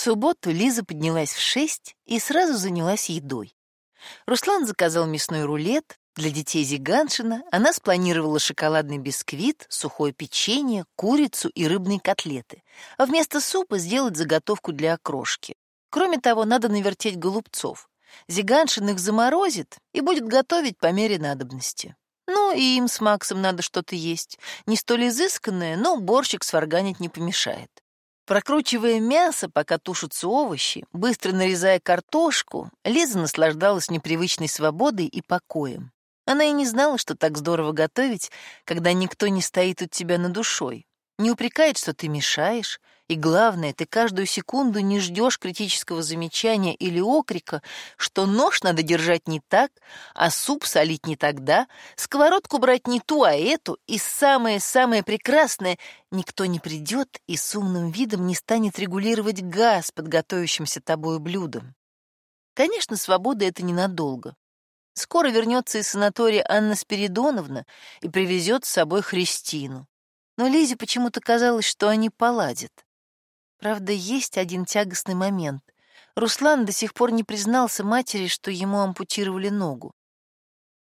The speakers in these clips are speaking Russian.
субботу Лиза поднялась в шесть и сразу занялась едой. Руслан заказал мясной рулет, для детей Зиганшина она спланировала шоколадный бисквит, сухое печенье, курицу и рыбные котлеты, а вместо супа сделать заготовку для окрошки. Кроме того, надо навертеть голубцов. Зиганшин их заморозит и будет готовить по мере надобности. Ну, и им с Максом надо что-то есть. Не столь изысканное, но борщик сварганить не помешает. Прокручивая мясо, пока тушатся овощи, быстро нарезая картошку, Лиза наслаждалась непривычной свободой и покоем. Она и не знала, что так здорово готовить, когда никто не стоит у тебя над душой, не упрекает, что ты мешаешь, и главное, ты каждую секунду не ждешь критического замечания или окрика, что нож надо держать не так, а суп солить не тогда, сковородку брать не ту, а эту, и самое-самое прекрасное — никто не придет и с умным видом не станет регулировать газ под готовящимся тобою блюдом. Конечно, свобода — это ненадолго. Скоро вернется из санатория Анна Спиридоновна и привезет с собой Христину. Но Лизе почему-то казалось, что они поладят. Правда, есть один тягостный момент. Руслан до сих пор не признался матери, что ему ампутировали ногу.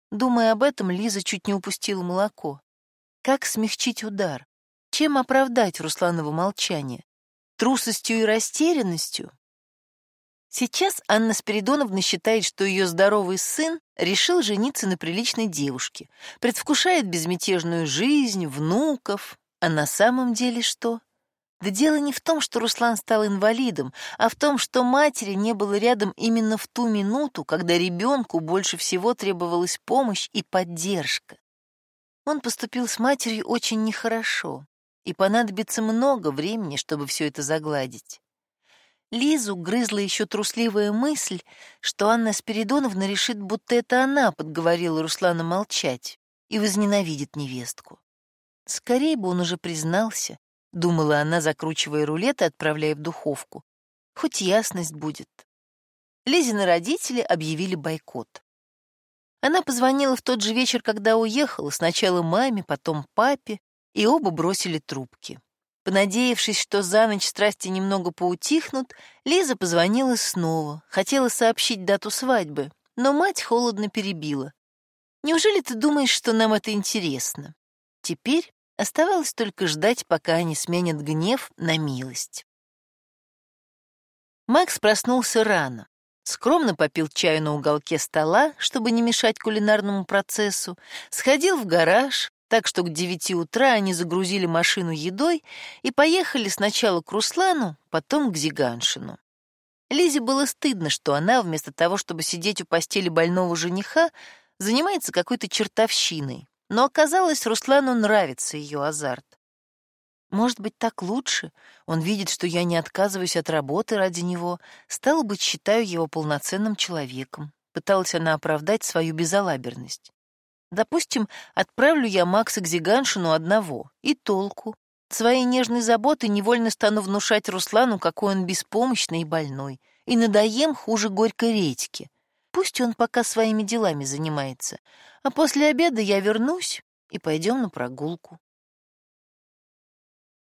Думая об этом, Лиза чуть не упустила молоко. Как смягчить удар? Чем оправдать Русланово молчание? Трусостью и растерянностью? Сейчас Анна Спиридоновна считает, что ее здоровый сын решил жениться на приличной девушке, предвкушает безмятежную жизнь, внуков. А на самом деле что? Да дело не в том, что Руслан стал инвалидом, а в том, что матери не было рядом именно в ту минуту, когда ребенку больше всего требовалась помощь и поддержка. Он поступил с матерью очень нехорошо, и понадобится много времени, чтобы все это загладить. Лизу грызла еще трусливая мысль, что Анна Спиридоновна решит, будто это она подговорила Руслана молчать и возненавидит невестку. Скорее бы он уже признался, думала она, закручивая рулет и отправляя в духовку. Хоть ясность будет. Лизины родители объявили бойкот. Она позвонила в тот же вечер, когда уехала, сначала маме, потом папе, и оба бросили трубки. Понадеявшись, что за ночь страсти немного поутихнут, Лиза позвонила снова, хотела сообщить дату свадьбы, но мать холодно перебила. «Неужели ты думаешь, что нам это интересно?» Теперь оставалось только ждать, пока они сменят гнев на милость. Макс проснулся рано, скромно попил чаю на уголке стола, чтобы не мешать кулинарному процессу, сходил в гараж, так что к девяти утра они загрузили машину едой и поехали сначала к Руслану, потом к Зиганшину. Лизе было стыдно, что она, вместо того, чтобы сидеть у постели больного жениха, занимается какой-то чертовщиной. Но оказалось, Руслану нравится ее азарт. Может быть, так лучше? Он видит, что я не отказываюсь от работы ради него. Стало быть, считаю его полноценным человеком. Пыталась она оправдать свою безалаберность. Допустим, отправлю я Макса к Зиганшину одного. И толку. Своей нежной заботой невольно стану внушать Руслану, какой он беспомощный и больной. И надоем хуже горькой редьки. Пусть он пока своими делами занимается. А после обеда я вернусь и пойдем на прогулку.